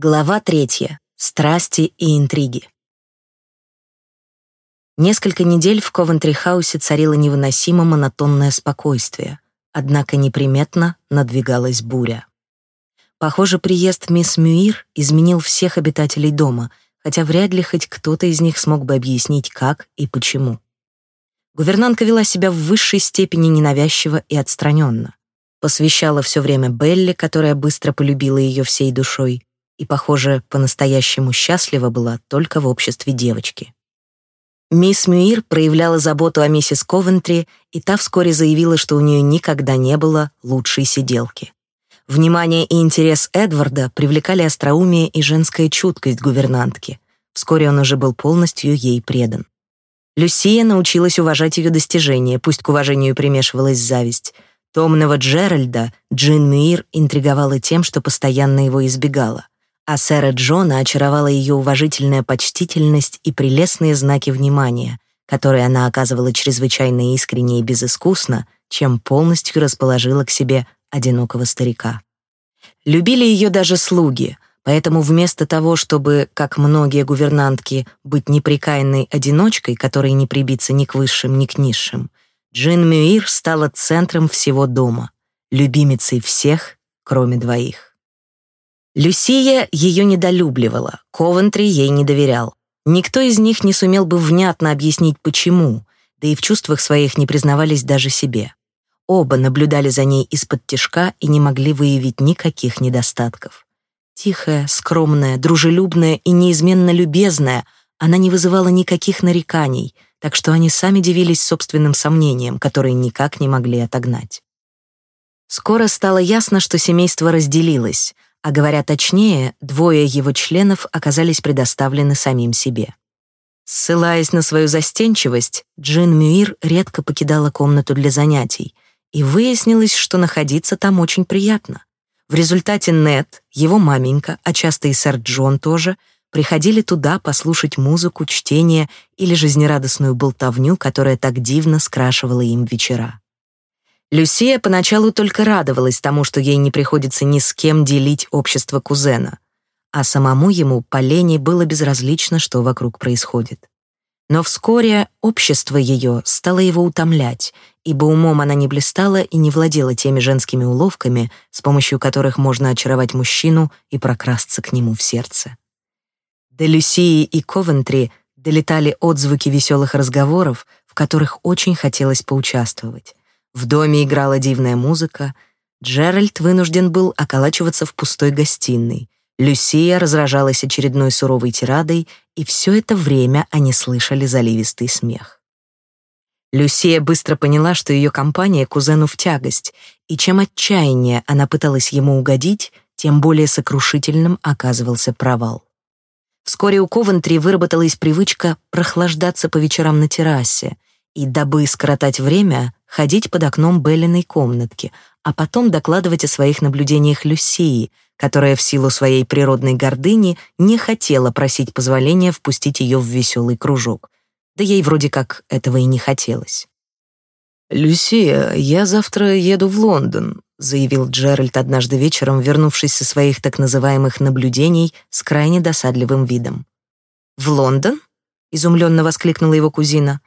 Глава третья. Страсти и интриги. Несколько недель в Ковентри-хаусе царило невыносимо монотонное спокойствие, однако неприметно надвигалась буря. Похоже, приезд мисс Мюир изменил всех обитателей дома, хотя вряд ли хоть кто-то из них смог бы объяснить, как и почему. Гувернантка вела себя в высшей степени ненавязчиво и отстраненно. Посвящала все время Белли, которая быстро полюбила ее всей душой, и, похоже, по-настоящему счастлива была только в обществе девочки. Мисс Мюир проявляла заботу о миссис Ковентри, и та вскоре заявила, что у нее никогда не было лучшей сиделки. Внимание и интерес Эдварда привлекали остроумие и женская чуткость гувернантки. Вскоре он уже был полностью ей предан. Люсия научилась уважать ее достижения, пусть к уважению примешивалась зависть. Томного Джеральда Джин Мюир интриговала тем, что постоянно его избегала а сэра Джона очаровала ее уважительная почтительность и прелестные знаки внимания, которые она оказывала чрезвычайно искренне и безыскусно, чем полностью расположила к себе одинокого старика. Любили ее даже слуги, поэтому вместо того, чтобы, как многие гувернантки, быть неприкаянной одиночкой, которой не прибиться ни к высшим, ни к низшим, Джин Мюир стала центром всего дома, любимицей всех, кроме двоих. Люсия ее недолюбливала, Ковентри ей не доверял. Никто из них не сумел бы внятно объяснить, почему, да и в чувствах своих не признавались даже себе. Оба наблюдали за ней из-под тишка и не могли выявить никаких недостатков. Тихая, скромная, дружелюбная и неизменно любезная, она не вызывала никаких нареканий, так что они сами дивились собственным сомнениям, которые никак не могли отогнать. Скоро стало ясно, что семейство разделилось — а говоря точнее, двое его членов оказались предоставлены самим себе. Ссылаясь на свою застенчивость, Джин Мюир редко покидала комнату для занятий, и выяснилось, что находиться там очень приятно. В результате Нет, его маменька, а часто и сэр Джон тоже, приходили туда послушать музыку, чтение или жизнерадостную болтовню, которая так дивно скрашивала им вечера. Люсия поначалу только радовалась тому, что ей не приходится ни с кем делить общество кузена, а самому ему по лени было безразлично, что вокруг происходит. Но вскоре общество ее стало его утомлять, ибо умом она не блистала и не владела теми женскими уловками, с помощью которых можно очаровать мужчину и прокрасться к нему в сердце. До Люсии и Ковентри долетали отзвуки веселых разговоров, в которых очень хотелось поучаствовать. В доме играла дивная музыка. Джеральд вынужден был околачиваться в пустой гостиной. Люсия разражалась очередной суровой тирадой, и все это время они слышали заливистый смех. Люсия быстро поняла, что ее компания кузену в тягость, и чем отчаяннее она пыталась ему угодить, тем более сокрушительным оказывался провал. Вскоре у Ковентри выработалась привычка прохлаждаться по вечерам на террасе, и, дабы скоротать время, ходить под окном Беллиной комнатки, а потом докладывать о своих наблюдениях Люсии, которая в силу своей природной гордыни не хотела просить позволения впустить ее в веселый кружок. Да ей вроде как этого и не хотелось. «Люсия, я завтра еду в Лондон», заявил Джеральд однажды вечером, вернувшись со своих так называемых наблюдений с крайне досадливым видом. «В Лондон?» — изумленно воскликнула его кузина.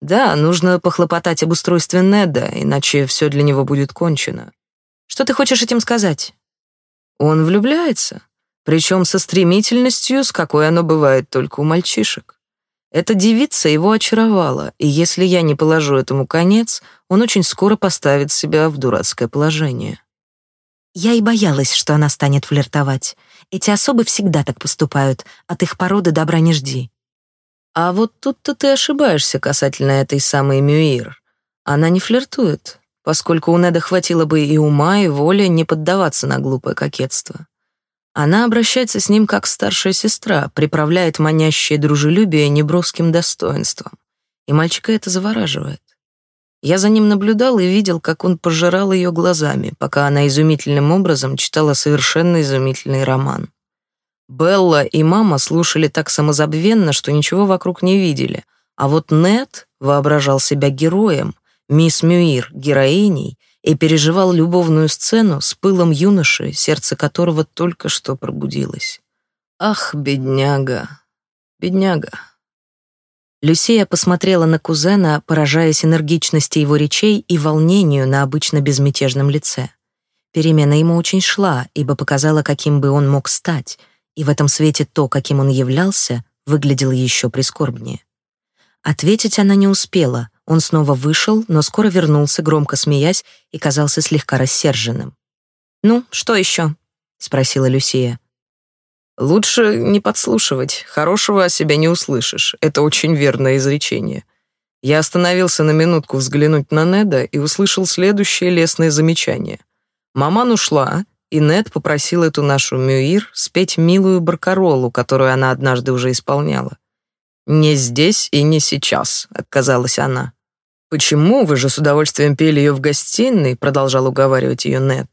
Да, нужно похлопотать об устройстве Неда, иначе все для него будет кончено. Что ты хочешь этим сказать? Он влюбляется, причем со стремительностью, с какой оно бывает только у мальчишек. Эта девица его очаровала, и если я не положу этому конец, он очень скоро поставит себя в дурацкое положение. Я и боялась, что она станет флиртовать. Эти особы всегда так поступают, от их породы добра не жди. А вот тут-то ты ошибаешься касательно этой самой Мюир. Она не флиртует, поскольку у Неда хватило бы и ума, и воли не поддаваться на глупое кокетство. Она обращается с ним как старшая сестра, приправляет манящее дружелюбие неброским достоинством. И мальчика это завораживает. Я за ним наблюдал и видел, как он пожирал ее глазами, пока она изумительным образом читала совершенно изумительный роман. Белла и мама слушали так самозабвенно, что ничего вокруг не видели. А вот Нед воображал себя героем, мисс Мюир — героиней, и переживал любовную сцену с пылом юноши, сердце которого только что пробудилось. Ах, бедняга, бедняга. Люсия посмотрела на кузена, поражаясь энергичности его речей и волнению на обычно безмятежном лице. Перемена ему очень шла, ибо показала, каким бы он мог стать, и в этом свете то, каким он являлся, выглядело еще прискорбнее. Ответить она не успела. Он снова вышел, но скоро вернулся, громко смеясь, и казался слегка рассерженным. «Ну, что еще?» — спросила Люсия. Лучше не подслушивать, хорошего о себе не услышишь. Это очень верное изречение. Я остановился на минутку взглянуть на Неда и услышал следующее лестное замечание. Маман ушла, и Нед попросил эту нашу Мюир спеть милую баркаролу, которую она однажды уже исполняла. «Не здесь и не сейчас», — отказалась она. «Почему? Вы же с удовольствием пели ее в гостиной», — продолжал уговаривать ее Нед.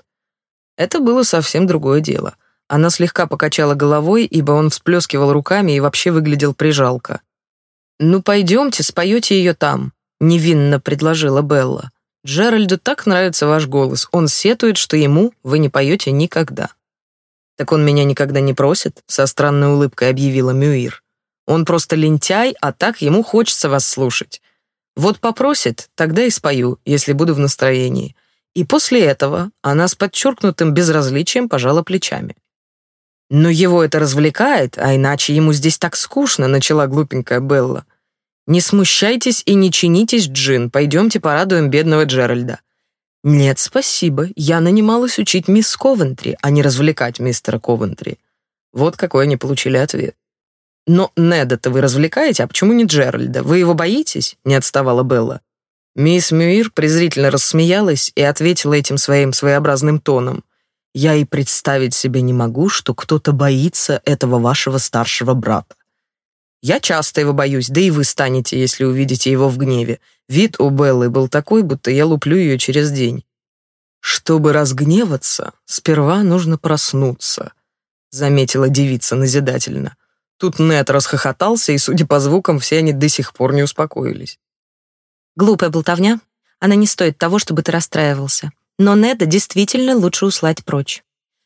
Это было совсем другое дело — она слегка покачала головой, ибо он всплескивал руками и вообще выглядел прижалко. «Ну, пойдемте, споете ее там», — невинно предложила Белла. «Джеральду так нравится ваш голос. Он сетует, что ему вы не поете никогда». «Так он меня никогда не просит», — со странной улыбкой объявила Мюир. «Он просто лентяй, а так ему хочется вас слушать. Вот попросит, тогда и спою, если буду в настроении». И после этого она с подчеркнутым безразличием пожала плечами. «Но его это развлекает, а иначе ему здесь так скучно», — начала глупенькая Белла. «Не смущайтесь и не чинитесь, Джин, пойдемте порадуем бедного Джеральда». «Нет, спасибо, я нанималась учить мисс Ковентри, а не развлекать мистера Ковентри». Вот какой они получили ответ. «Но Неда-то вы развлекаете, а почему не Джеральда? Вы его боитесь?» — не отставала Белла. Мисс Мюир презрительно рассмеялась и ответила этим своим своеобразным тоном. Я и представить себе не могу, что кто-то боится этого вашего старшего брата. Я часто его боюсь, да и вы станете, если увидите его в гневе. Вид у Беллы был такой, будто я луплю ее через день. Чтобы разгневаться, сперва нужно проснуться, заметила девица назидательно. Тут Нет расхохотался, и, судя по звукам, все они до сих пор не успокоились. Глупая болтовня. Она не стоит того, чтобы ты расстраивался. Но Неда действительно лучше услать прочь.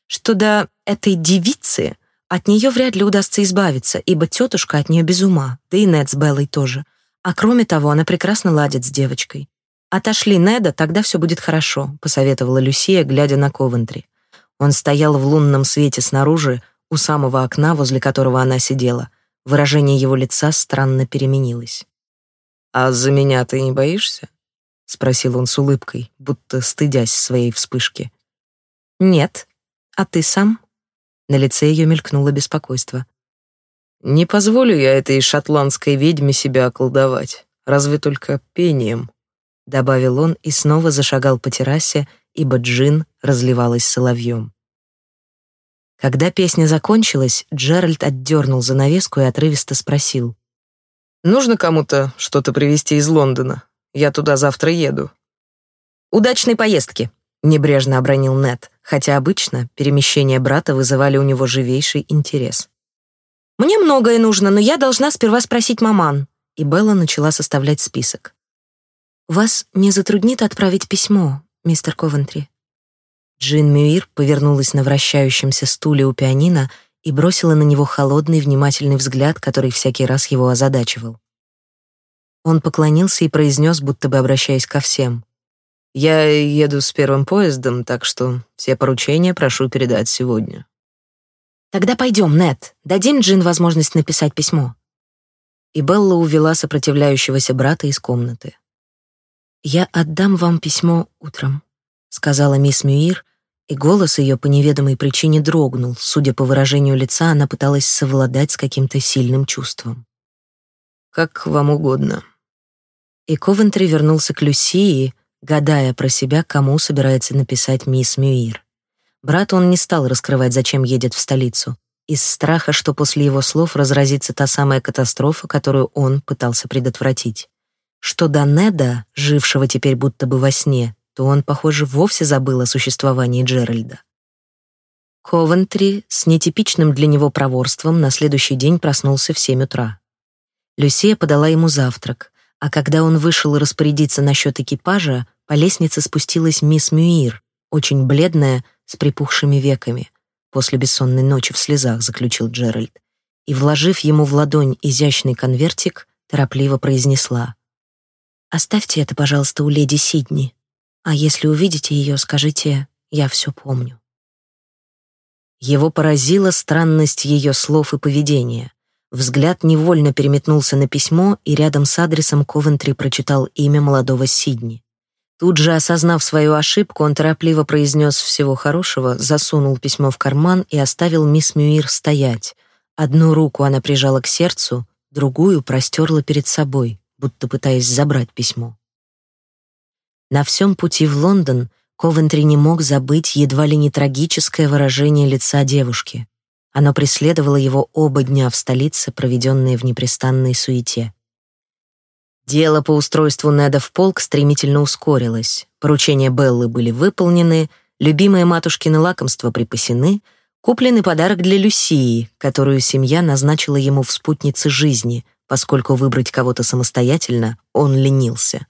Что до этой девицы, от нее вряд ли удастся избавиться, ибо тетушка от нее без ума, да и Нед с Беллой тоже. А кроме того, она прекрасно ладит с девочкой. «Отошли Неда, тогда все будет хорошо», — посоветовала Люсия, глядя на Ковентри. Он стоял в лунном свете снаружи, у самого окна, возле которого она сидела. Выражение его лица странно переменилось. «А за меня ты не боишься?» — спросил он с улыбкой, будто стыдясь своей вспышки. «Нет. А ты сам?» На лице ее мелькнуло беспокойство. «Не позволю я этой шотландской ведьме себя околдовать, разве только пением», — добавил он и снова зашагал по террасе, ибо джин разливалась соловьем. Когда песня закончилась, Джеральд отдернул занавеску и отрывисто спросил. «Нужно кому-то что-то привезти из Лондона?» Я туда завтра еду». «Удачной поездки», — небрежно обронил Нед, хотя обычно перемещения брата вызывали у него живейший интерес. «Мне многое нужно, но я должна сперва спросить маман». И Белла начала составлять список. «Вас не затруднит отправить письмо, мистер Ковентри?» Джин Мюир повернулась на вращающемся стуле у пианино и бросила на него холодный, внимательный взгляд, который всякий раз его озадачивал. Он поклонился и произнес, будто бы обращаясь ко всем. «Я еду с первым поездом, так что все поручения прошу передать сегодня». «Тогда пойдем, Нет. Дадим Джин возможность написать письмо». И Белла увела сопротивляющегося брата из комнаты. «Я отдам вам письмо утром», — сказала мисс Мюир, и голос ее по неведомой причине дрогнул. Судя по выражению лица, она пыталась совладать с каким-то сильным чувством. «Как вам угодно», и Ковентри вернулся к Люсии, гадая про себя, кому собирается написать мисс Мюир. Брат он не стал раскрывать, зачем едет в столицу, из страха, что после его слов разразится та самая катастрофа, которую он пытался предотвратить. Что до Неда, жившего теперь будто бы во сне, то он, похоже, вовсе забыл о существовании Джеральда. Ковентри с нетипичным для него проворством на следующий день проснулся в семь утра. Люсия подала ему завтрак, А когда он вышел распорядиться насчет экипажа, по лестнице спустилась мисс Мюир, очень бледная, с припухшими веками. После бессонной ночи в слезах заключил Джеральд. И, вложив ему в ладонь изящный конвертик, торопливо произнесла. «Оставьте это, пожалуйста, у леди Сидни. А если увидите ее, скажите, я все помню». Его поразила странность ее слов и поведения. Взгляд невольно переметнулся на письмо, и рядом с адресом Ковентри прочитал имя молодого Сидни. Тут же, осознав свою ошибку, он торопливо произнес «всего хорошего», засунул письмо в карман и оставил мисс Мюир стоять. Одну руку она прижала к сердцу, другую простерла перед собой, будто пытаясь забрать письмо. На всем пути в Лондон Ковентри не мог забыть едва ли не трагическое выражение лица девушки. Оно преследовало его оба дня в столице, проведенные в непрестанной суете. Дело по устройству Неда в полк стремительно ускорилось. Поручения Беллы были выполнены, любимые матушкины лакомства припасены, купленный подарок для Люсии, которую семья назначила ему в спутнице жизни, поскольку выбрать кого-то самостоятельно он ленился.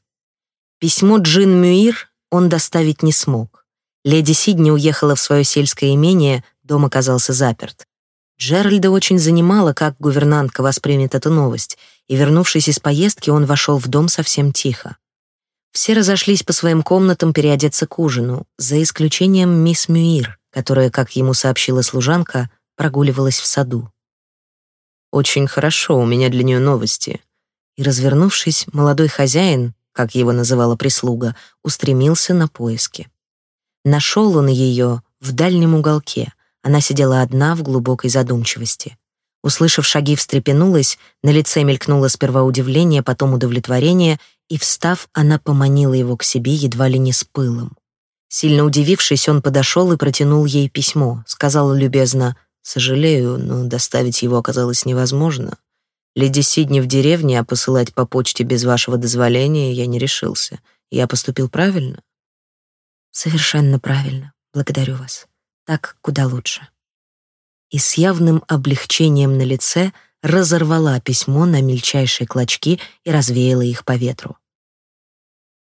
Письмо Джин Мюир он доставить не смог. Леди Сидни уехала в свое сельское имение, дом оказался заперт. Джеральда очень занимало, как гувернантка воспримет эту новость, и, вернувшись из поездки, он вошел в дом совсем тихо. Все разошлись по своим комнатам переодеться к ужину, за исключением мисс Мюир, которая, как ему сообщила служанка, прогуливалась в саду. «Очень хорошо, у меня для нее новости». И, развернувшись, молодой хозяин, как его называла прислуга, устремился на поиски. Нашел он ее в дальнем уголке — она сидела одна в глубокой задумчивости. Услышав шаги, встрепенулась, на лице мелькнуло сперва удивление, потом удовлетворение, и, встав, она поманила его к себе едва ли не с пылом. Сильно удивившись, он подошел и протянул ей письмо. Сказал любезно, «Сожалею, но доставить его оказалось невозможно. Леди Сидни в деревне, а посылать по почте без вашего дозволения я не решился. Я поступил правильно?» «Совершенно правильно. Благодарю вас». Так куда лучше. И с явным облегчением на лице разорвала письмо на мельчайшие клочки и развеяла их по ветру.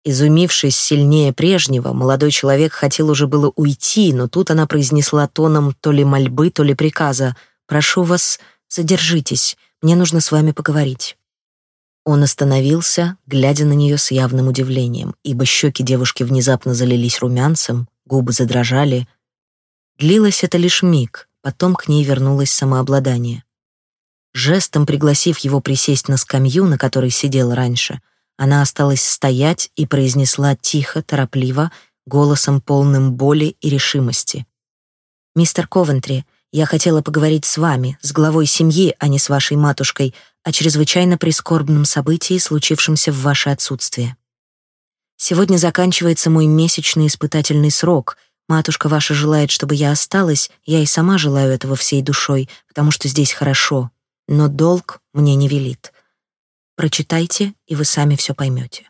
Изумившись сильнее прежнего, молодой человек хотел уже было уйти, но тут она произнесла тоном то ли мольбы, то ли приказа «Прошу вас, задержитесь, мне нужно с вами поговорить». Он остановился, глядя на нее с явным удивлением, ибо щеки девушки внезапно залились румянцем, губы задрожали, Длилось это лишь миг, потом к ней вернулось самообладание. Жестом пригласив его присесть на скамью, на которой сидел раньше, она осталась стоять и произнесла тихо, торопливо, голосом полным боли и решимости. «Мистер Ковентри, я хотела поговорить с вами, с главой семьи, а не с вашей матушкой, о чрезвычайно прискорбном событии, случившемся в ваше отсутствие. Сегодня заканчивается мой месячный испытательный срок — Матушка ваша желает, чтобы я осталась, я и сама желаю этого всей душой, потому что здесь хорошо, но долг мне не велит. Прочитайте, и вы сами все поймете».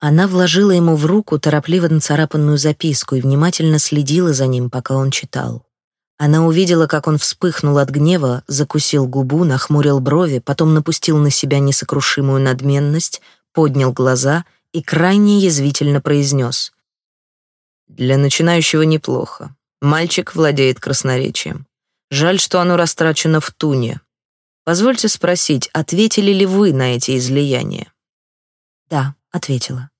Она вложила ему в руку торопливо нацарапанную записку и внимательно следила за ним, пока он читал. Она увидела, как он вспыхнул от гнева, закусил губу, нахмурил брови, потом напустил на себя несокрушимую надменность, поднял глаза и крайне язвительно произнес для начинающего неплохо. Мальчик владеет красноречием. Жаль, что оно растрачено в туне. Позвольте спросить, ответили ли вы на эти излияния? Да, ответила.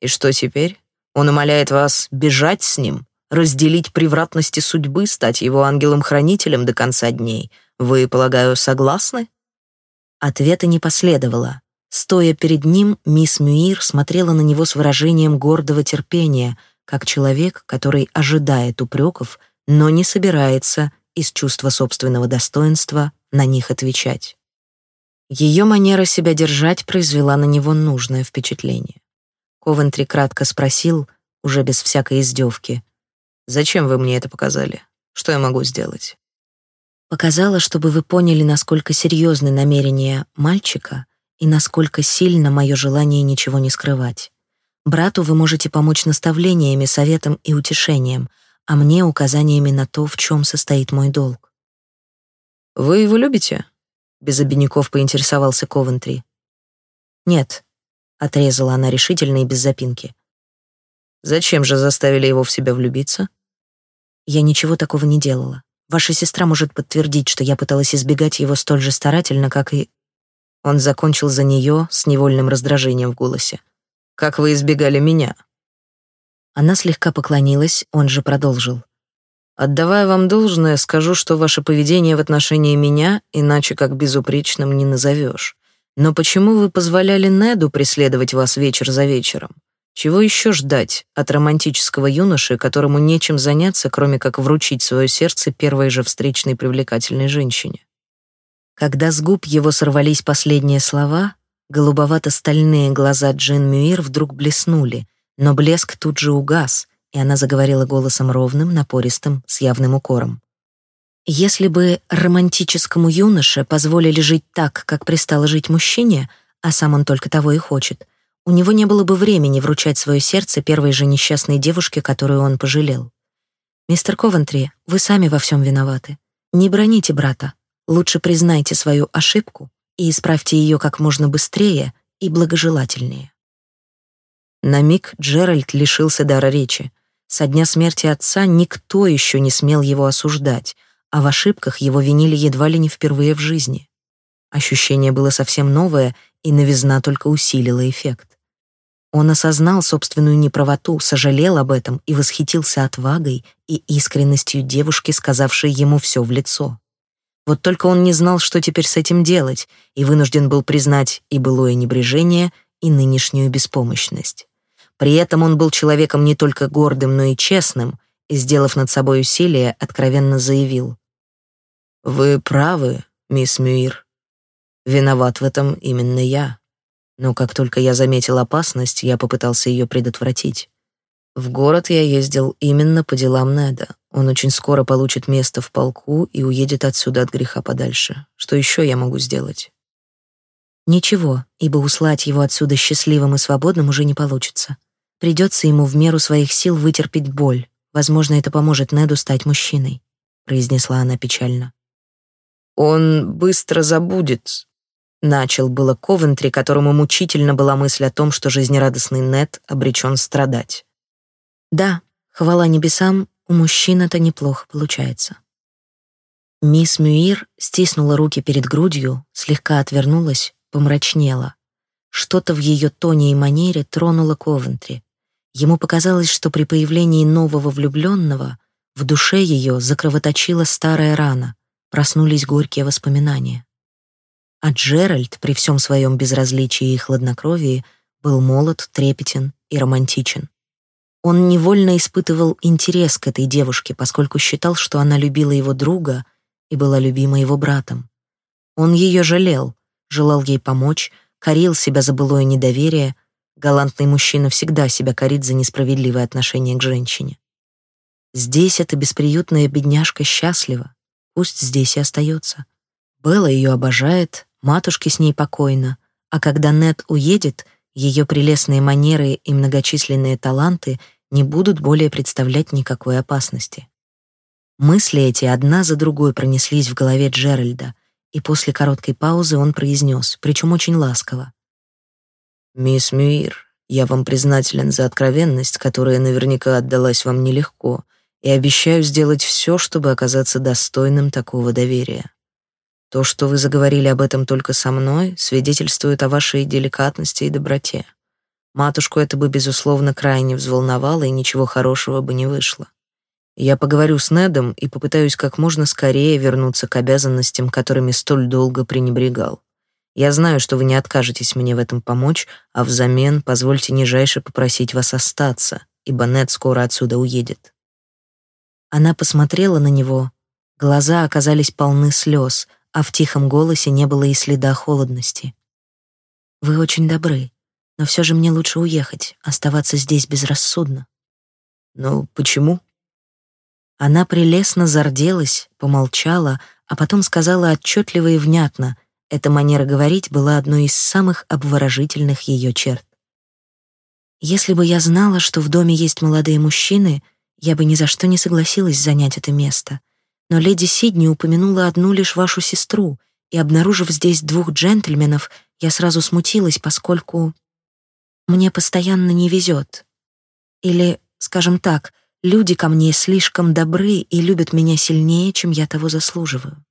И что теперь? Он умоляет вас бежать с ним, разделить превратности судьбы, стать его ангелом-хранителем до конца дней. Вы, полагаю, согласны? Ответа не последовало. Стоя перед ним, мисс Мюир смотрела на него с выражением гордого терпения — как человек, который ожидает упреков, но не собирается из чувства собственного достоинства на них отвечать. Ее манера себя держать произвела на него нужное впечатление. Ковентри кратко спросил, уже без всякой издевки, «Зачем вы мне это показали? Что я могу сделать?» «Показала, чтобы вы поняли, насколько серьезны намерения мальчика и насколько сильно мое желание ничего не скрывать. Брату вы можете помочь наставлениями, советом и утешением, а мне указаниями на то, в чем состоит мой долг. «Вы его любите?» — без обиняков поинтересовался Ковентри. «Нет», — отрезала она решительно и без запинки. «Зачем же заставили его в себя влюбиться?» «Я ничего такого не делала. Ваша сестра может подтвердить, что я пыталась избегать его столь же старательно, как и...» Он закончил за нее с невольным раздражением в голосе. «Как вы избегали меня?» Она слегка поклонилась, он же продолжил. «Отдавая вам должное, скажу, что ваше поведение в отношении меня иначе как безупречным не назовешь. Но почему вы позволяли Неду преследовать вас вечер за вечером? Чего еще ждать от романтического юноши, которому нечем заняться, кроме как вручить свое сердце первой же встречной привлекательной женщине?» Когда с губ его сорвались последние слова, голубовато-стальные глаза Джин Мюир вдруг блеснули, но блеск тут же угас, и она заговорила голосом ровным, напористым, с явным укором. Если бы романтическому юноше позволили жить так, как пристало жить мужчине, а сам он только того и хочет, у него не было бы времени вручать свое сердце первой же несчастной девушке, которую он пожалел. Мистер Ковентри, вы сами во всем виноваты. Не броните брата. Лучше признайте свою ошибку и исправьте ее как можно быстрее и благожелательнее. На миг Джеральд лишился дара речи. Со дня смерти отца никто еще не смел его осуждать, а в ошибках его винили едва ли не впервые в жизни. Ощущение было совсем новое, и новизна только усилила эффект. Он осознал собственную неправоту, сожалел об этом и восхитился отвагой и искренностью девушки, сказавшей ему все в лицо. Вот только он не знал, что теперь с этим делать, и вынужден был признать и былое небрежение, и нынешнюю беспомощность. При этом он был человеком не только гордым, но и честным, и, сделав над собой усилие, откровенно заявил. «Вы правы, мисс Мюир. Виноват в этом именно я. Но как только я заметил опасность, я попытался ее предотвратить. В город я ездил именно по делам Неда. Он очень скоро получит место в полку и уедет отсюда от греха подальше. Что еще я могу сделать?» Ничего, ибо услать его отсюда счастливым и свободным уже не получится. Придется ему в меру своих сил вытерпеть боль. Возможно, это поможет Неду стать мужчиной, произнесла она печально. Он быстро забудет. Начал было Ковентри, которому мучительно была мысль о том, что жизнерадостный Нед обречен страдать. Да, хвала небесам, у мужчин это неплохо получается. Мисс Мюир стиснула руки перед грудью, слегка отвернулась, помрачнела. Что-то в ее тоне и манере тронуло Ковентри. Ему показалось, что при появлении нового влюбленного в душе ее закровоточила старая рана, проснулись горькие воспоминания. А Джеральд, при всем своем безразличии и хладнокровии, был молод, трепетен и романтичен. Он невольно испытывал интерес к этой девушке, поскольку считал, что она любила его друга и была любима его братом. Он ее жалел, желал ей помочь, корил себя за былое недоверие, Галантный мужчина всегда себя корит за несправедливое отношение к женщине. Здесь эта бесприютная бедняжка счастлива, пусть здесь и остается. Белла ее обожает, матушке с ней покойно, а когда Нет уедет, ее прелестные манеры и многочисленные таланты не будут более представлять никакой опасности. Мысли эти одна за другой пронеслись в голове Джеральда, и после короткой паузы он произнес, причем очень ласково: «Мисс Мюир, я вам признателен за откровенность, которая наверняка отдалась вам нелегко, и обещаю сделать все, чтобы оказаться достойным такого доверия. То, что вы заговорили об этом только со мной, свидетельствует о вашей деликатности и доброте. Матушку это бы, безусловно, крайне взволновало, и ничего хорошего бы не вышло. Я поговорю с Недом и попытаюсь как можно скорее вернуться к обязанностям, которыми столь долго пренебрегал. Я знаю, что вы не откажетесь мне в этом помочь, а взамен позвольте нижайше попросить вас остаться, ибо Нед скоро отсюда уедет». Она посмотрела на него. Глаза оказались полны слез, а в тихом голосе не было и следа холодности. «Вы очень добры, но все же мне лучше уехать, оставаться здесь безрассудно». «Ну, почему?» Она прелестно зарделась, помолчала, а потом сказала отчетливо и внятно, эта манера говорить была одной из самых обворожительных ее черт. Если бы я знала, что в доме есть молодые мужчины, я бы ни за что не согласилась занять это место. Но леди Сидни упомянула одну лишь вашу сестру, и, обнаружив здесь двух джентльменов, я сразу смутилась, поскольку мне постоянно не везет. Или, скажем так, люди ко мне слишком добры и любят меня сильнее, чем я того заслуживаю.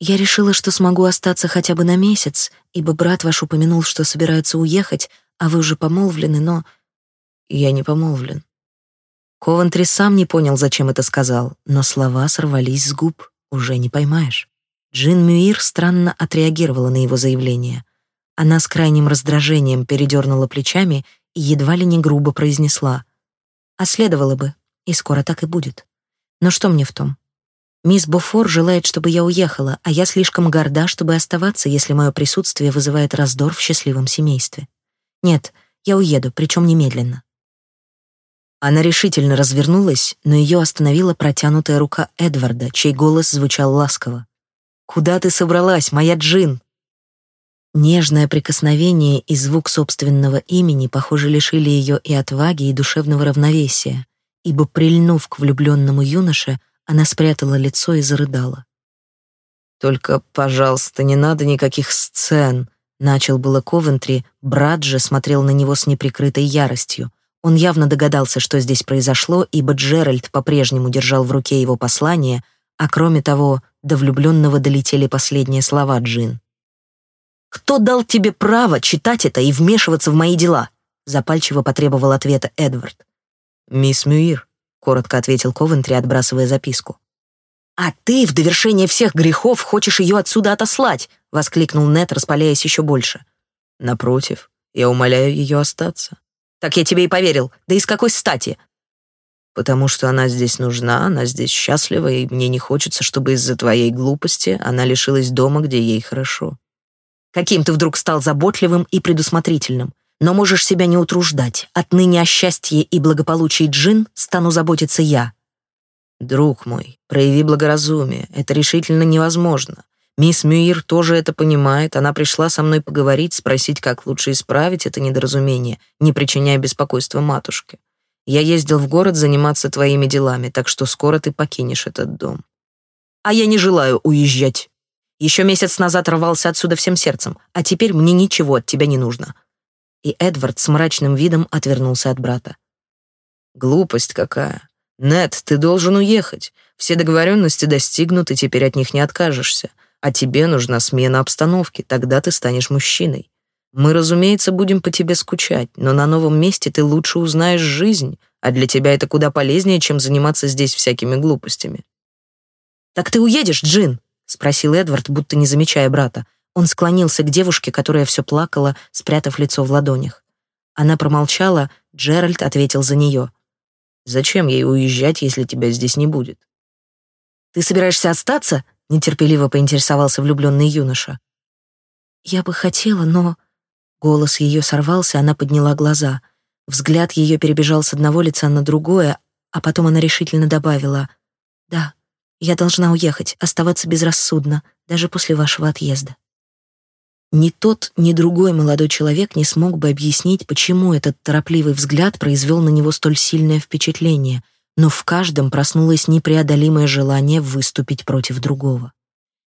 Я решила, что смогу остаться хотя бы на месяц, ибо брат ваш упомянул, что собирается уехать, а вы уже помолвлены, но... Я не помолвлен. Ковентри сам не понял, зачем это сказал, но слова сорвались с губ, уже не поймаешь. Джин Мюир странно отреагировала на его заявление. Она с крайним раздражением передернула плечами и едва ли не грубо произнесла. «А следовало бы, и скоро так и будет. Но что мне в том? Мисс Буфор желает, чтобы я уехала, а я слишком горда, чтобы оставаться, если мое присутствие вызывает раздор в счастливом семействе. Нет, я уеду, причем немедленно. Она решительно развернулась, но ее остановила протянутая рука Эдварда, чей голос звучал ласково. «Куда ты собралась, моя Джин?» Нежное прикосновение и звук собственного имени, похоже, лишили ее и отваги, и душевного равновесия, ибо, прильнув к влюбленному юноше, она спрятала лицо и зарыдала. «Только, пожалуйста, не надо никаких сцен», — начал было Ковентри, брат же смотрел на него с неприкрытой яростью. Он явно догадался, что здесь произошло, ибо Джеральд по-прежнему держал в руке его послание, а кроме того, до влюбленного долетели последние слова Джин. «Кто дал тебе право читать это и вмешиваться в мои дела?» запальчиво потребовал ответа Эдвард. «Мисс Мюир», коротко ответил Ковентри, отбрасывая записку. А ты в довершение всех грехов хочешь ее отсюда отослать, воскликнул Нет, распаляясь еще больше. Напротив, я умоляю ее остаться. Так я тебе и поверил. Да и с какой стати? Потому что она здесь нужна, она здесь счастлива, и мне не хочется, чтобы из-за твоей глупости она лишилась дома, где ей хорошо. Каким ты вдруг стал заботливым и предусмотрительным? Но можешь себя не утруждать. Отныне о счастье и благополучии Джин стану заботиться я. Друг мой, прояви благоразумие. Это решительно невозможно. Мисс Мюир тоже это понимает. Она пришла со мной поговорить, спросить, как лучше исправить это недоразумение, не причиняя беспокойства матушке. Я ездил в город заниматься твоими делами, так что скоро ты покинешь этот дом. А я не желаю уезжать. Еще месяц назад рвался отсюда всем сердцем, а теперь мне ничего от тебя не нужно и Эдвард с мрачным видом отвернулся от брата. «Глупость какая! Нед, ты должен уехать. Все договоренности достигнуты, теперь от них не откажешься. А тебе нужна смена обстановки, тогда ты станешь мужчиной. Мы, разумеется, будем по тебе скучать, но на новом месте ты лучше узнаешь жизнь, а для тебя это куда полезнее, чем заниматься здесь всякими глупостями». «Так ты уедешь, Джин?» — спросил Эдвард, будто не замечая брата. Он склонился к девушке, которая все плакала, спрятав лицо в ладонях. Она промолчала, Джеральд ответил за нее. «Зачем ей уезжать, если тебя здесь не будет?» «Ты собираешься остаться?» — нетерпеливо поинтересовался влюбленный юноша. «Я бы хотела, но...» Голос ее сорвался, она подняла глаза. Взгляд ее перебежал с одного лица на другое, а потом она решительно добавила. «Да, я должна уехать, оставаться безрассудно, даже после вашего отъезда». Ни тот, ни другой молодой человек не смог бы объяснить, почему этот торопливый взгляд произвел на него столь сильное впечатление, но в каждом проснулось непреодолимое желание выступить против другого.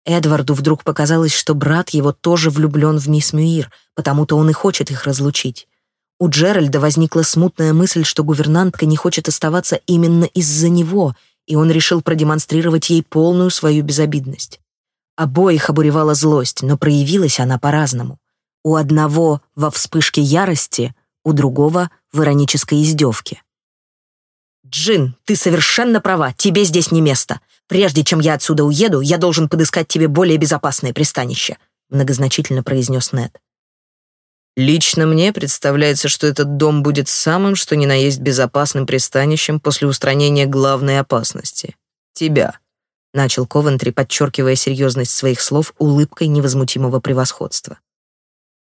Эдварду вдруг показалось, что брат его тоже влюблен в мисс Мюир, потому-то он и хочет их разлучить. У Джеральда возникла смутная мысль, что гувернантка не хочет оставаться именно из-за него, и он решил продемонстрировать ей полную свою безобидность. Обоих обуревала злость, но проявилась она по-разному. У одного во вспышке ярости, у другого в иронической издевке. «Джин, ты совершенно права, тебе здесь не место. Прежде чем я отсюда уеду, я должен подыскать тебе более безопасное пристанище», многозначительно произнес Нед. «Лично мне представляется, что этот дом будет самым, что ни на есть безопасным пристанищем после устранения главной опасности — тебя», начал Ковентри, подчеркивая серьезность своих слов улыбкой невозмутимого превосходства.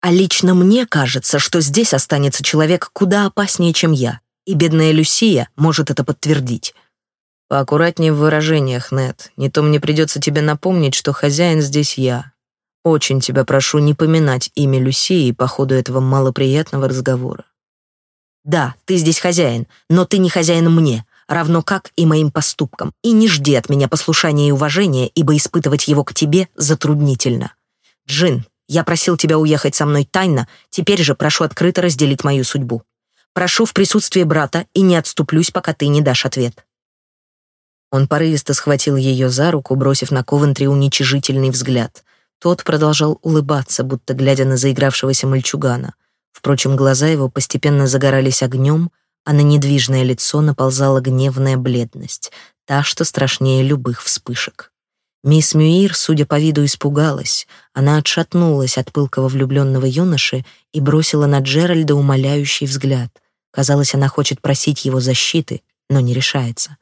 А лично мне кажется, что здесь останется человек куда опаснее, чем я, и бедная Люсия может это подтвердить. Поаккуратнее в выражениях, Нед, не то мне придется тебе напомнить, что хозяин здесь я. Очень тебя прошу не поминать имя Люсии по ходу этого малоприятного разговора. Да, ты здесь хозяин, но ты не хозяин мне, равно как и моим поступкам, и не жди от меня послушания и уважения, ибо испытывать его к тебе затруднительно. Джин, я просил тебя уехать со мной тайно, теперь же прошу открыто разделить мою судьбу. Прошу в присутствии брата и не отступлюсь, пока ты не дашь ответ». Он порывисто схватил ее за руку, бросив на Ковентри уничижительный взгляд. Тот продолжал улыбаться, будто глядя на заигравшегося мальчугана. Впрочем, глаза его постепенно загорались огнем, а на недвижное лицо наползала гневная бледность, та, что страшнее любых вспышек. Мисс Мюир, судя по виду, испугалась. Она отшатнулась от пылкого влюбленного юноши и бросила на Джеральда умоляющий взгляд. Казалось, она хочет просить его защиты, но не решается.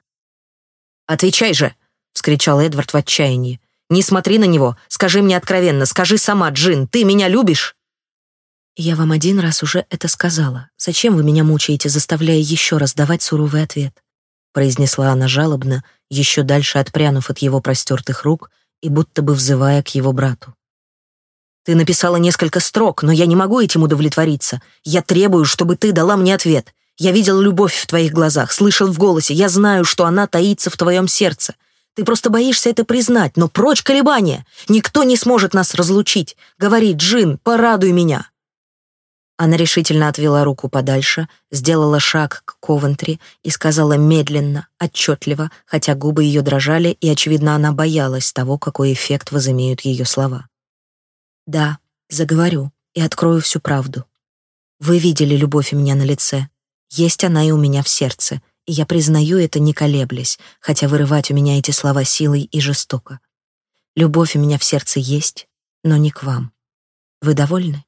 «Отвечай же!» — вскричал Эдвард в отчаянии. «Не смотри на него! Скажи мне откровенно! Скажи сама, Джин, ты меня любишь?» «Я вам один раз уже это сказала. Зачем вы меня мучаете, заставляя еще раз давать суровый ответ?» произнесла она жалобно, еще дальше отпрянув от его простертых рук и будто бы взывая к его брату. «Ты написала несколько строк, но я не могу этим удовлетвориться. Я требую, чтобы ты дала мне ответ. Я видел любовь в твоих глазах, слышал в голосе. Я знаю, что она таится в твоем сердце. Ты просто боишься это признать, но прочь колебания. Никто не сможет нас разлучить. Говори, Джин, порадуй меня. Она решительно отвела руку подальше, сделала шаг к Ковентри и сказала медленно, отчетливо, хотя губы ее дрожали, и, очевидно, она боялась того, какой эффект возымеют ее слова. «Да, заговорю и открою всю правду. Вы видели любовь у меня на лице. Есть она и у меня в сердце, и я признаю это не колеблясь, хотя вырывать у меня эти слова силой и жестоко. Любовь у меня в сердце есть, но не к вам. Вы довольны?»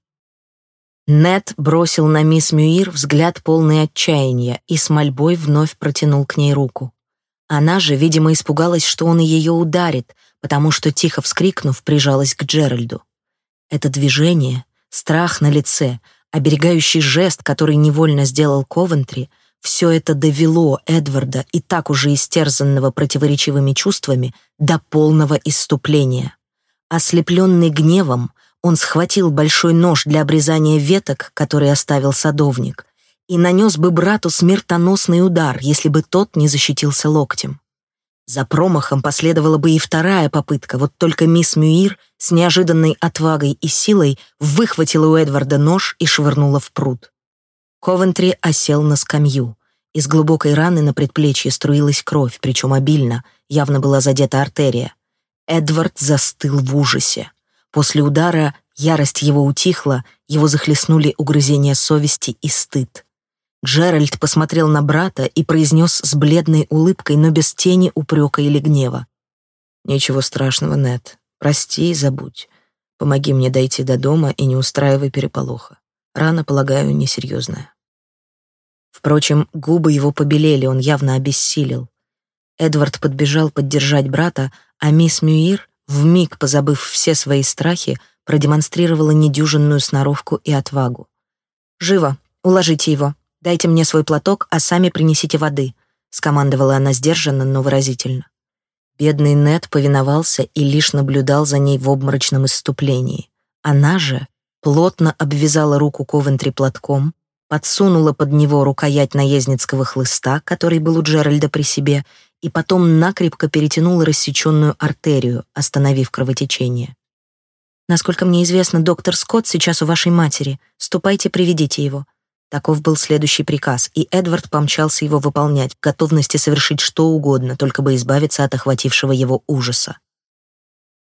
Нед бросил на мисс Мюир взгляд полный отчаяния и с мольбой вновь протянул к ней руку. Она же, видимо, испугалась, что он ее ударит, потому что, тихо вскрикнув, прижалась к Джеральду. Это движение, страх на лице, оберегающий жест, который невольно сделал Ковентри, все это довело Эдварда, и так уже истерзанного противоречивыми чувствами, до полного исступления. Ослепленный гневом, он схватил большой нож для обрезания веток, который оставил садовник, и нанес бы брату смертоносный удар, если бы тот не защитился локтем. За промахом последовала бы и вторая попытка, вот только мисс Мюир с неожиданной отвагой и силой выхватила у Эдварда нож и швырнула в пруд. Ковентри осел на скамью. Из глубокой раны на предплечье струилась кровь, причем обильно, явно была задета артерия. Эдвард застыл в ужасе. После удара ярость его утихла, его захлестнули угрызения совести и стыд. Джеральд посмотрел на брата и произнес с бледной улыбкой, но без тени упрека или гнева. «Ничего страшного, Нед. Прости и забудь. Помоги мне дойти до дома и не устраивай переполоха. Рана, полагаю, несерьезная». Впрочем, губы его побелели, он явно обессилел. Эдвард подбежал поддержать брата, а мисс Мюир вмиг позабыв все свои страхи, продемонстрировала недюжинную сноровку и отвагу. «Живо, уложите его. Дайте мне свой платок, а сами принесите воды», — скомандовала она сдержанно, но выразительно. Бедный Нед повиновался и лишь наблюдал за ней в обморочном исступлении. Она же плотно обвязала руку Ковентри платком, подсунула под него рукоять наездницкого хлыста, который был у Джеральда при себе, и потом накрепко перетянула рассеченную артерию, остановив кровотечение. «Насколько мне известно, доктор Скотт сейчас у вашей матери. Ступайте, приведите его». Таков был следующий приказ, и Эдвард помчался его выполнять, в готовности совершить что угодно, только бы избавиться от охватившего его ужаса.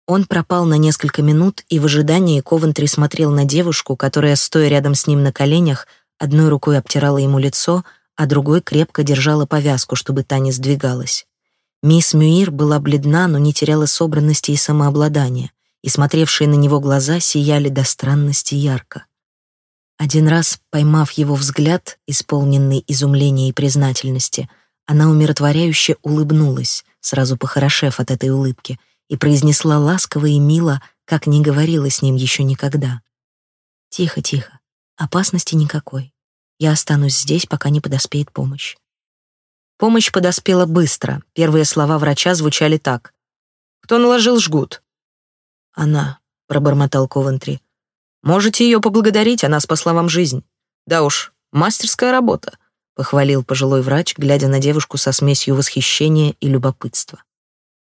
Он пропал на несколько минут, и в ожидании Ковентри смотрел на девушку, которая, стоя рядом с ним на коленях, одной рукой обтирала ему лицо, а другой крепко держала повязку, чтобы та не сдвигалась. Мисс Мюир была бледна, но не теряла собранности и самообладания, и смотревшие на него глаза сияли до странности ярко. Один раз, поймав его взгляд, исполненный изумления и признательности, она умиротворяюще улыбнулась, сразу похорошев от этой улыбки, и произнесла ласково и мило, как не говорила с ним еще никогда. «Тихо, тихо, опасности никакой. Я останусь здесь, пока не подоспеет помощь. Помощь подоспела быстро. Первые слова врача звучали так. «Кто наложил жгут?» «Она», — пробормотал Ковентри. «Можете ее поблагодарить, она спасла вам жизнь. Да уж, мастерская работа. похвалил пожилой врач, глядя на девушку со смесью восхищения и любопытства.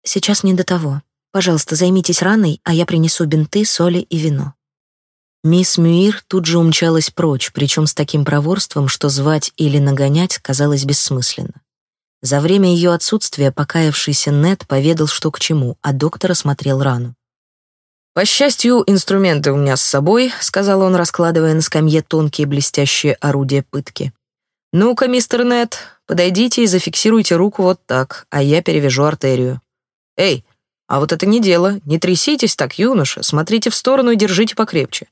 Сейчас не до того. Пожалуйста, займитесь раной, а я принесу бинты, соли и вино. Мисс Мюир тут же умчалась прочь, причем с таким проворством, что звать или нагонять казалось бессмысленно. За время ее отсутствия покаявшийся Нед поведал, что к чему, а доктор осмотрел рану. «По счастью, инструменты у меня с собой», — сказал он, раскладывая на скамье тонкие блестящие орудия пытки. «Ну-ка, мистер Нед, подойдите и зафиксируйте руку вот так, а я перевяжу артерию. Эй, а вот это не дело, не тряситесь так, юноша, смотрите в сторону и держите покрепче.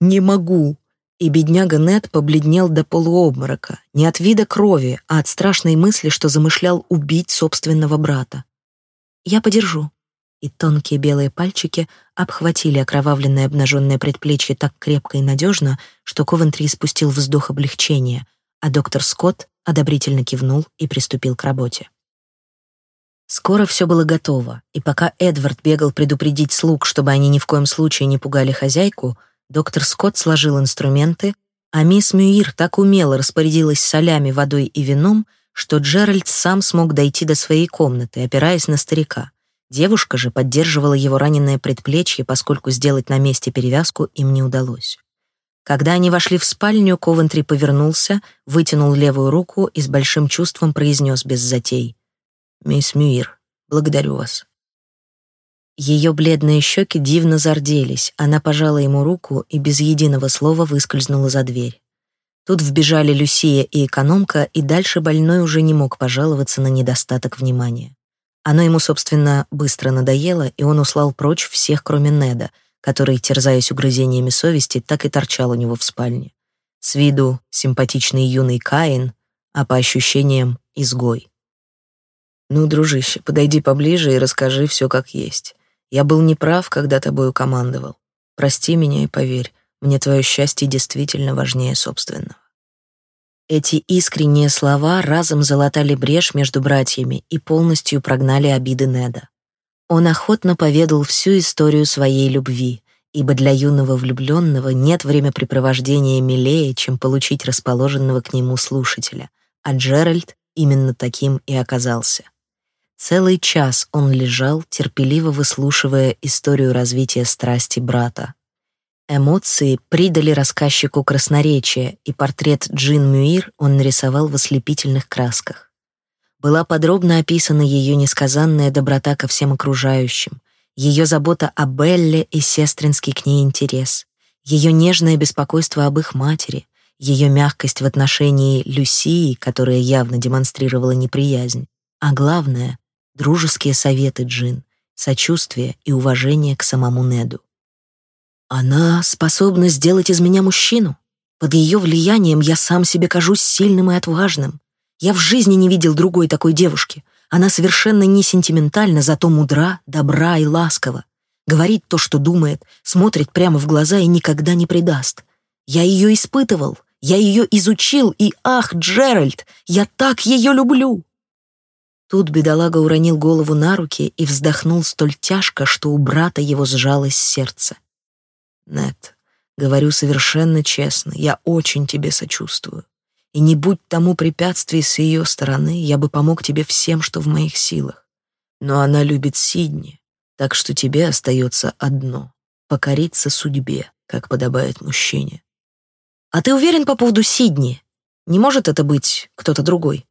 «Не могу!» И бедняга Нед побледнел до полуобморока, не от вида крови, а от страшной мысли, что замышлял убить собственного брата. «Я подержу». И тонкие белые пальчики обхватили окровавленное обнаженное предплечье так крепко и надежно, что Ковентри испустил вздох облегчения, а доктор Скотт одобрительно кивнул и приступил к работе. Скоро все было готово, и пока Эдвард бегал предупредить слуг, чтобы они ни в коем случае не пугали хозяйку, Доктор Скотт сложил инструменты, а мисс Мюир так умело распорядилась солями, водой и вином, что Джеральд сам смог дойти до своей комнаты, опираясь на старика. Девушка же поддерживала его раненое предплечье, поскольку сделать на месте перевязку им не удалось. Когда они вошли в спальню, Ковентри повернулся, вытянул левую руку и с большим чувством произнес без затей. «Мисс Мюир, благодарю вас. Ее бледные щеки дивно зарделись, она пожала ему руку и без единого слова выскользнула за дверь. Тут вбежали Люсия и экономка, и дальше больной уже не мог пожаловаться на недостаток внимания. Оно ему, собственно, быстро надоело, и он услал прочь всех, кроме Неда, который, терзаясь угрызениями совести, так и торчал у него в спальне. С виду симпатичный юный Каин, а по ощущениям — изгой. «Ну, дружище, подойди поближе и расскажи все как есть. Я был неправ, когда тобою командовал. Прости меня и поверь, мне твое счастье действительно важнее собственного». Эти искренние слова разом залатали брешь между братьями и полностью прогнали обиды Неда. Он охотно поведал всю историю своей любви, ибо для юного влюбленного нет времяпрепровождения милее, чем получить расположенного к нему слушателя, а Джеральд именно таким и оказался. Целый час он лежал, терпеливо выслушивая историю развития страсти брата. Эмоции придали рассказчику красноречие, и портрет Джин Мюир он нарисовал в ослепительных красках. Была подробно описана ее несказанная доброта ко всем окружающим, ее забота о Белле и сестринский к ней интерес, ее нежное беспокойство об их матери, ее мягкость в отношении Люсии, которая явно демонстрировала неприязнь, а главное дружеские советы Джин, сочувствие и уважение к самому Неду. Она способна сделать из меня мужчину. Под ее влиянием я сам себе кажусь сильным и отважным. Я в жизни не видел другой такой девушки. Она совершенно не сентиментальна, зато мудра, добра и ласкова. Говорит то, что думает, смотрит прямо в глаза и никогда не предаст. Я ее испытывал, я ее изучил, и ах, Джеральд, я так ее люблю. Тут бедолага уронил голову на руки и вздохнул столь тяжко, что у брата его сжалось сердце. «Нет, говорю совершенно честно, я очень тебе сочувствую. И не будь тому препятствий с ее стороны, я бы помог тебе всем, что в моих силах. Но она любит Сидни, так что тебе остается одно — покориться судьбе, как подобает мужчине. А ты уверен по поводу Сидни? Не может это быть кто-то другой?»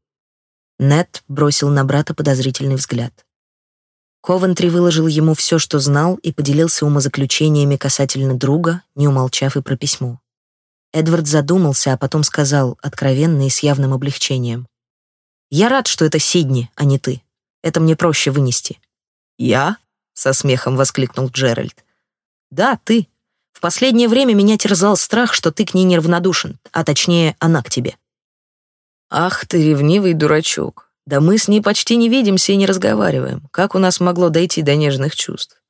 Нет бросил на брата подозрительный взгляд. Ковентри выложил ему все, что знал, и поделился умозаключениями касательно друга, не умолчав и про письмо. Эдвард задумался, а потом сказал, откровенно и с явным облегчением. «Я рад, что это Сидни, а не ты. Это мне проще вынести». «Я?» — со смехом воскликнул Джеральд. «Да, ты. В последнее время меня терзал страх, что ты к ней неравнодушен, а точнее, она к тебе. «Ах ты, ревнивый дурачок! Да мы с ней почти не видимся и не разговариваем. Как у нас могло дойти до нежных чувств?»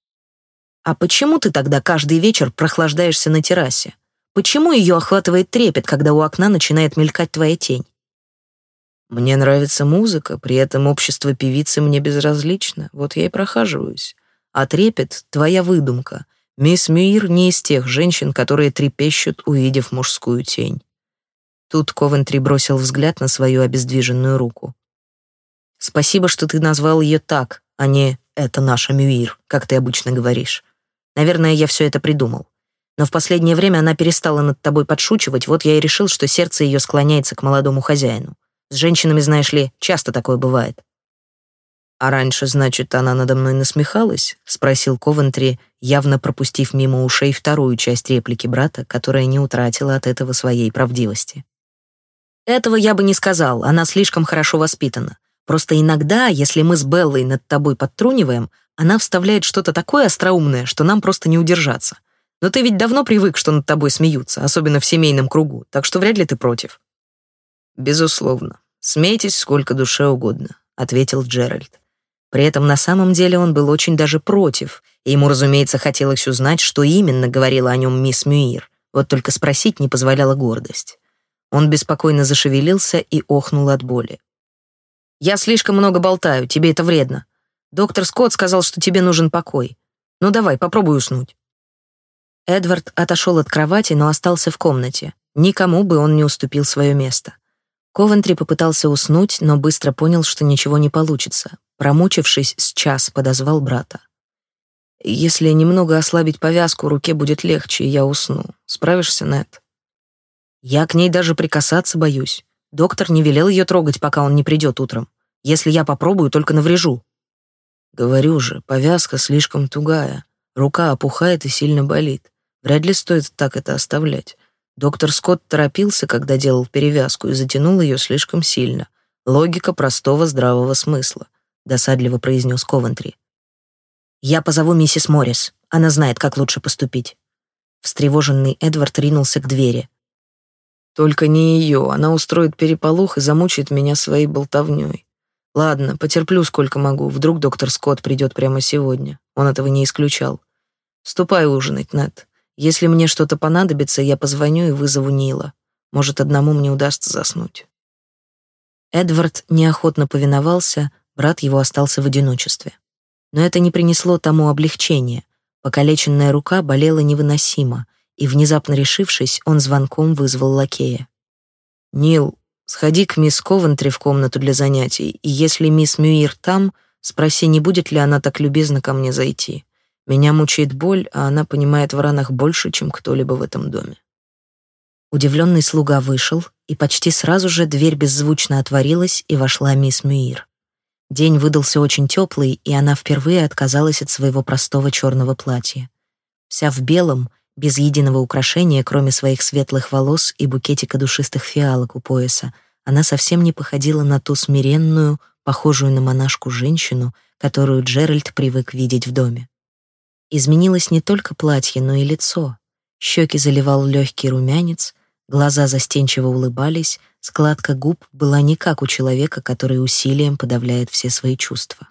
«А почему ты тогда каждый вечер прохлаждаешься на террасе? Почему ее охватывает трепет, когда у окна начинает мелькать твоя тень?» «Мне нравится музыка, при этом общество певицы мне безразлично, вот я и прохаживаюсь. А трепет — твоя выдумка. Мисс Мюир не из тех женщин, которые трепещут, увидев мужскую тень. Тут Ковентри бросил взгляд на свою обездвиженную руку. «Спасибо, что ты назвал ее так, а не «это наша Мюир», как ты обычно говоришь. Наверное, я все это придумал. Но в последнее время она перестала над тобой подшучивать, вот я и решил, что сердце ее склоняется к молодому хозяину. С женщинами, знаешь ли, часто такое бывает. «А раньше, значит, она надо мной насмехалась?» — спросил Ковентри, явно пропустив мимо ушей вторую часть реплики брата, которая не утратила от этого своей правдивости. «Этого я бы не сказал, она слишком хорошо воспитана. Просто иногда, если мы с Беллой над тобой подтруниваем, она вставляет что-то такое остроумное, что нам просто не удержаться. Но ты ведь давно привык, что над тобой смеются, особенно в семейном кругу, так что вряд ли ты против». «Безусловно. Смейтесь сколько душе угодно», — ответил Джеральд. При этом на самом деле он был очень даже против, и ему, разумеется, хотелось узнать, что именно говорила о нем мисс Мюир, вот только спросить не позволяла гордость. Он беспокойно зашевелился и охнул от боли. «Я слишком много болтаю, тебе это вредно. Доктор Скотт сказал, что тебе нужен покой. Ну давай, попробуй уснуть». Эдвард отошел от кровати, но остался в комнате. Никому бы он не уступил свое место. Ковентри попытался уснуть, но быстро понял, что ничего не получится. Промучившись с час, подозвал брата. «Если немного ослабить повязку, руке будет легче, и я усну. Справишься, Нед?» «Я к ней даже прикасаться боюсь. Доктор не велел ее трогать, пока он не придет утром. Если я попробую, только наврежу». «Говорю же, повязка слишком тугая. Рука опухает и сильно болит. Вряд ли стоит так это оставлять. Доктор Скотт торопился, когда делал перевязку, и затянул ее слишком сильно. Логика простого здравого смысла досадливо произнес Ковентри. Я позову миссис Моррис. Она знает, как лучше поступить. Встревоженный Эдвард ринулся к двери. Только не ее, она устроит переполох и замучает меня своей болтовней. Ладно, потерплю сколько могу. Вдруг доктор Скотт придет прямо сегодня. Он этого не исключал. Ступай ужинать, Нед. Если мне что-то понадобится, я позвоню и вызову Нила. Может, одному мне удастся заснуть. Эдвард неохотно повиновался, брат его остался в одиночестве. Но это не принесло тому облегчения. Покалеченная рука болела невыносимо, и, внезапно решившись, он звонком вызвал лакея. «Нил, сходи к мисс Ковентри в комнату для занятий, и если мисс Мюир там, спроси, не будет ли она так любезна ко мне зайти. Меня мучает боль, а она понимает в ранах больше, чем кто-либо в этом доме». Удивленный слуга вышел, и почти сразу же дверь беззвучно отворилась, и вошла мисс Мюир. День выдался очень теплый, и она впервые отказалась от своего простого черного платья. Вся в белом, без единого украшения, кроме своих светлых волос и букетика душистых фиалок у пояса, она совсем не походила на ту смиренную, похожую на монашку женщину, которую Джеральд привык видеть в доме. Изменилось не только платье, но и лицо. Щеки заливал легкий румянец, глаза застенчиво улыбались, Складка губ была не как у человека, который усилием подавляет все свои чувства.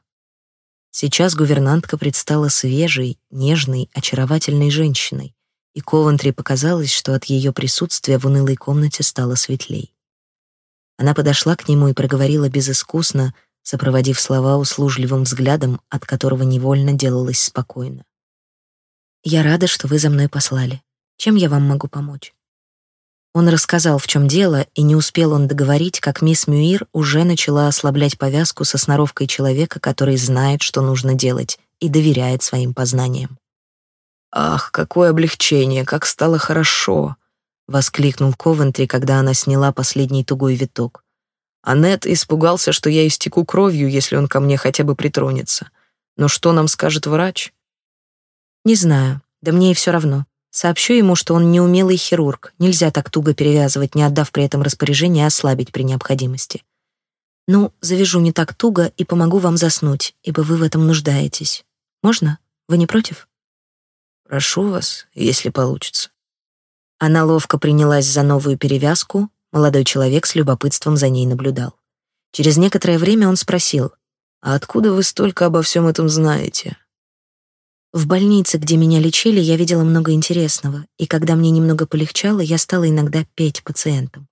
Сейчас гувернантка предстала свежей, нежной, очаровательной женщиной, и Ковентри показалось, что от ее присутствия в унылой комнате стало светлей. Она подошла к нему и проговорила безыскусно, сопроводив слова услужливым взглядом, от которого невольно делалось спокойно. «Я рада, что вы за мной послали. Чем я вам могу помочь?» Он рассказал, в чем дело, и не успел он договорить, как мисс Мюир уже начала ослаблять повязку со сноровкой человека, который знает, что нужно делать, и доверяет своим познаниям. «Ах, какое облегчение, как стало хорошо!» — воскликнул Ковентри, когда она сняла последний тугой виток. Аннет испугался, что я истеку кровью, если он ко мне хотя бы притронется. Но что нам скажет врач? «Не знаю, да мне и все равно. Сообщу ему, что он неумелый хирург. Нельзя так туго перевязывать, не отдав при этом распоряжение ослабить при необходимости. Ну, завяжу не так туго и помогу вам заснуть, ибо вы в этом нуждаетесь. Можно? Вы не против? Прошу вас, если получится. Она ловко принялась за новую перевязку, молодой человек с любопытством за ней наблюдал. Через некоторое время он спросил, «А откуда вы столько обо всем этом знаете? В больнице, где меня лечили, я видела много интересного, и когда мне немного полегчало, я стала иногда петь пациентам.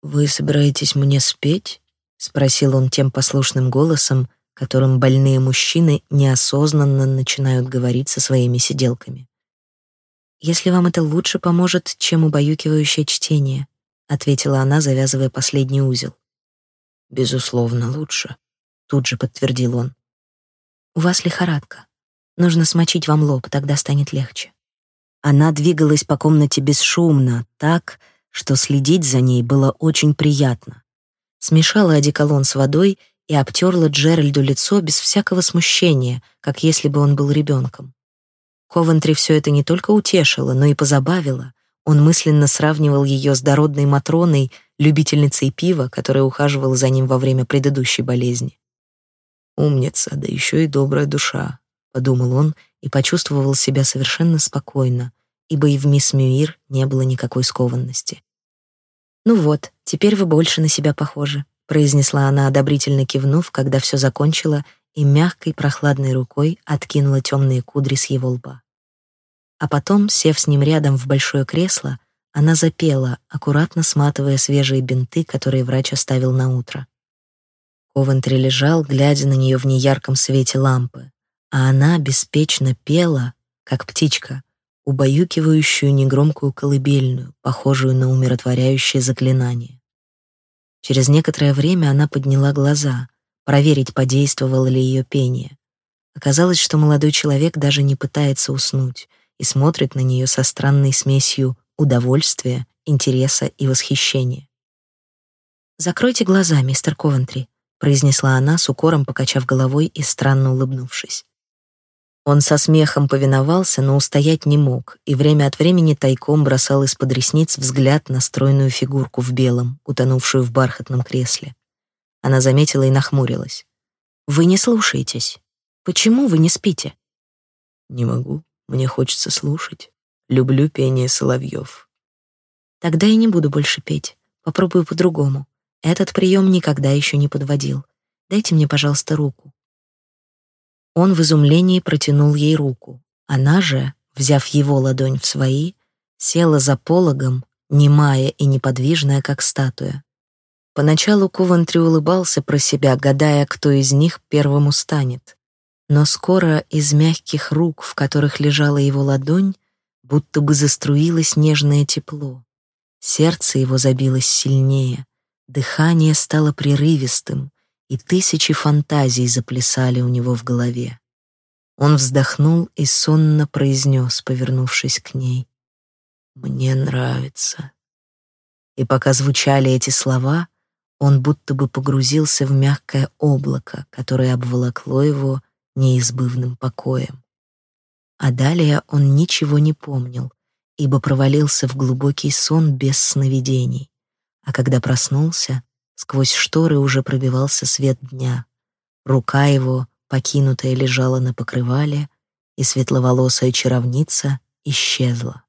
«Вы собираетесь мне спеть?» — спросил он тем послушным голосом, которым больные мужчины неосознанно начинают говорить со своими сиделками. «Если вам это лучше поможет, чем убаюкивающее чтение. ответила она, завязывая последний узел. Безусловно, лучше, тут же подтвердил он. У вас лихорадка. Нужно смочить вам лоб, тогда станет легче. Она двигалась по комнате бесшумно, так, что следить за ней было очень приятно. Смешала одеколон с водой и обтерла Джеральду лицо без всякого смущения, как если бы он был ребенком. Ковентри все это не только утешило, но и позабавило. Он мысленно сравнивал ее с дородной Матроной, любительницей пива, которая ухаживала за ним во время предыдущей болезни. «Умница, да еще и добрая душа», — подумал он и почувствовал себя совершенно спокойно, ибо и в мисс Мюир не было никакой скованности. «Ну вот, теперь вы больше на себя похожи», — произнесла она, одобрительно кивнув, когда все закончила, и мягкой прохладной рукой откинула темные кудри с его лба. А потом, сев с ним рядом в большое кресло, она запела, аккуратно сматывая свежие бинты, которые врач оставил на утро. Ковентри лежал, глядя на нее в неярком свете лампы, а она беспечно пела, как птичка, убаюкивающую негромкую колыбельную, похожую на умиротворяющее заклинание. Через некоторое время она подняла глаза, проверить, подействовало ли ее пение. Оказалось, что молодой человек даже не пытается уснуть и смотрит на нее со странной смесью удовольствия, интереса и восхищения. «Закройте глаза, мистер Ковентри», — произнесла она с укором, покачав головой и странно улыбнувшись. Он со смехом повиновался, но устоять не мог, и время от времени тайком бросал из-под ресниц взгляд на стройную фигурку в белом, утонувшую в бархатном кресле. Она заметила и нахмурилась. «Вы не слушаетесь. Почему вы не спите?» «Не могу. Мне хочется слушать. Люблю пение соловьев». «Тогда я не буду больше петь. Попробую по-другому. Этот прием никогда еще не подводил. Дайте мне, пожалуйста, руку». Он в изумлении протянул ей руку. Она же, взяв его ладонь в свои, села за пологом, немая и неподвижная, как статуя. Поначалу Ковентри улыбался про себя, гадая, кто из них первым устанет. Но скоро из мягких рук, в которых лежала его ладонь, будто бы заструилось нежное тепло. Сердце его забилось сильнее, дыхание стало прерывистым, и тысячи фантазий заплясали у него в голове. Он вздохнул и сонно произнес, повернувшись к ней. «Мне нравится». И пока звучали эти слова, он будто бы погрузился в мягкое облако, которое обволокло его неизбывным покоем. А далее он ничего не помнил, ибо провалился в глубокий сон без сновидений. А когда проснулся, Сквозь шторы уже пробивался свет дня. Рука его, покинутая, лежала на покрывале, и светловолосая чаровница исчезла.